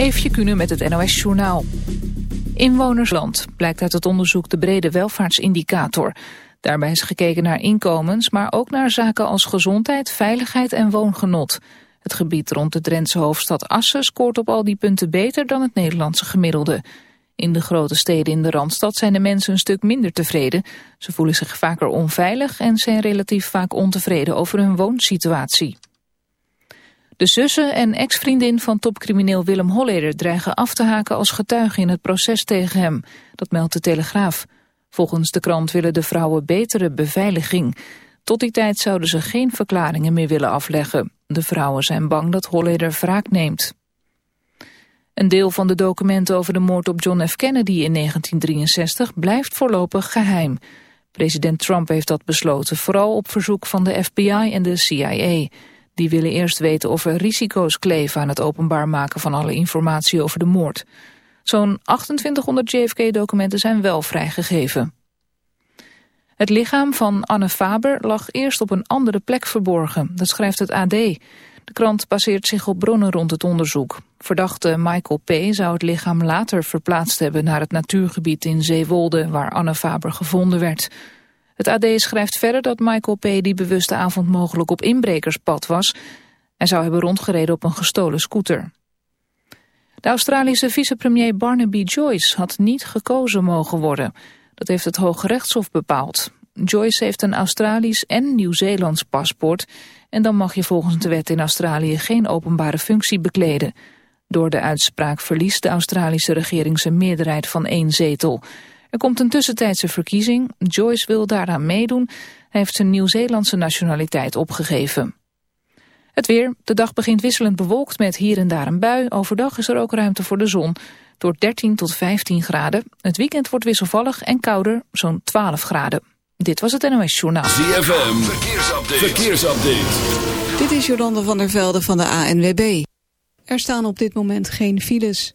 Eefje Kunnen met het NOS Journaal. Inwonersland blijkt uit het onderzoek de brede welvaartsindicator. Daarbij is gekeken naar inkomens, maar ook naar zaken als gezondheid, veiligheid en woongenot. Het gebied rond de Drentse hoofdstad Assen scoort op al die punten beter dan het Nederlandse gemiddelde. In de grote steden in de Randstad zijn de mensen een stuk minder tevreden. Ze voelen zich vaker onveilig en zijn relatief vaak ontevreden over hun woonsituatie. De zussen en ex-vriendin van topcrimineel Willem Holleder dreigen af te haken als getuige in het proces tegen hem. Dat meldt de Telegraaf. Volgens de krant willen de vrouwen betere beveiliging. Tot die tijd zouden ze geen verklaringen meer willen afleggen. De vrouwen zijn bang dat Holleder wraak neemt. Een deel van de documenten over de moord op John F. Kennedy in 1963 blijft voorlopig geheim. President Trump heeft dat besloten, vooral op verzoek van de FBI en de CIA. Die willen eerst weten of er risico's kleven aan het openbaar maken van alle informatie over de moord. Zo'n 2800 JFK-documenten zijn wel vrijgegeven. Het lichaam van Anne Faber lag eerst op een andere plek verborgen, dat schrijft het AD. De krant baseert zich op bronnen rond het onderzoek. Verdachte Michael P. zou het lichaam later verplaatst hebben naar het natuurgebied in Zeewolde, waar Anne Faber gevonden werd. Het AD schrijft verder dat Michael P. die bewuste avond mogelijk op inbrekerspad was. en zou hebben rondgereden op een gestolen scooter. De Australische vicepremier Barnaby Joyce had niet gekozen mogen worden. Dat heeft het Hoge Rechtshof bepaald. Joyce heeft een Australisch en Nieuw-Zeelands paspoort... en dan mag je volgens de wet in Australië geen openbare functie bekleden. Door de uitspraak verliest de Australische regering zijn meerderheid van één zetel... Er komt een tussentijdse verkiezing. Joyce wil daaraan meedoen. Hij heeft zijn Nieuw-Zeelandse nationaliteit opgegeven. Het weer. De dag begint wisselend bewolkt met hier en daar een bui. Overdag is er ook ruimte voor de zon. Door 13 tot 15 graden. Het weekend wordt wisselvallig en kouder, zo'n 12 graden. Dit was het NOS Journaal. ZFM. Verkeersupdate. Verkeersupdate. Dit is Jolande van der Velde van de ANWB. Er staan op dit moment geen files.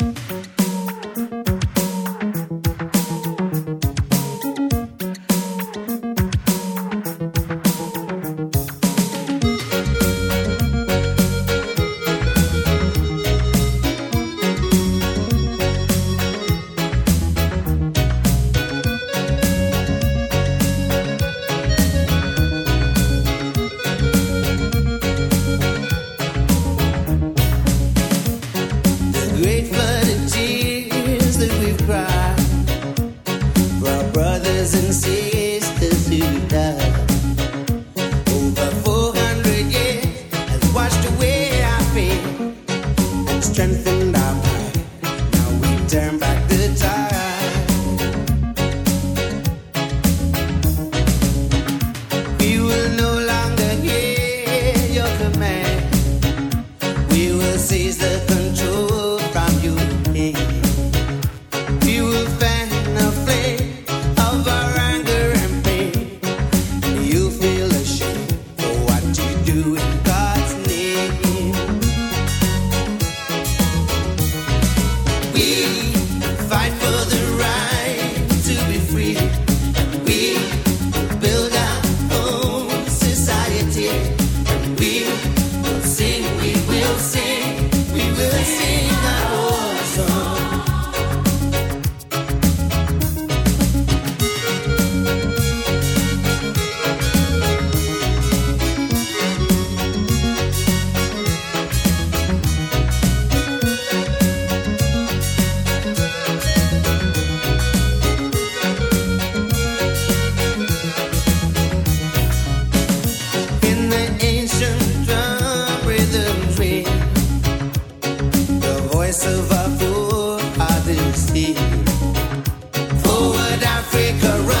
Africa.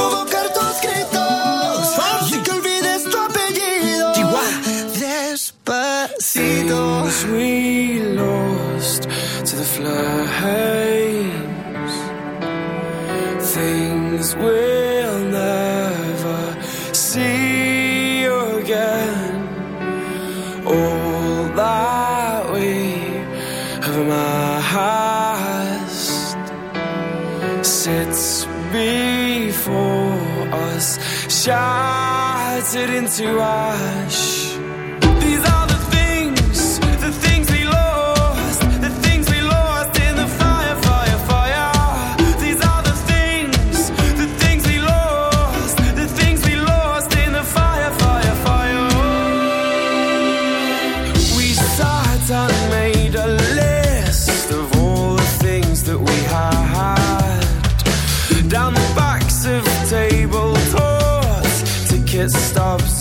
all that we have amassed sits before us, shattered into ash.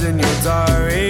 in your diary.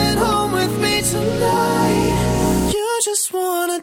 just wanna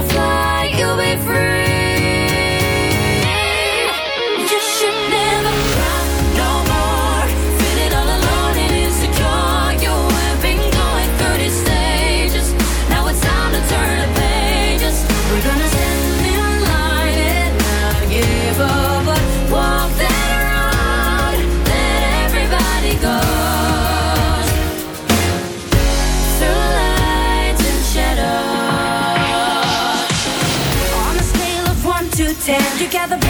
your fly together.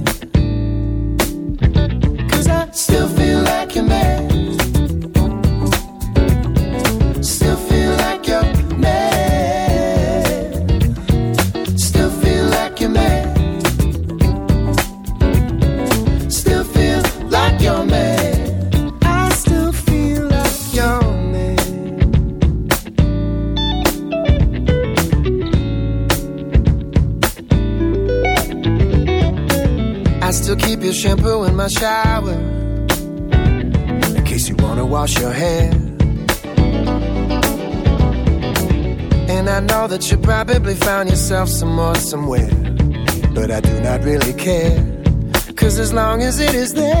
as long as it is there.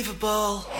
Unbelievable.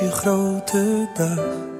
je grote dag.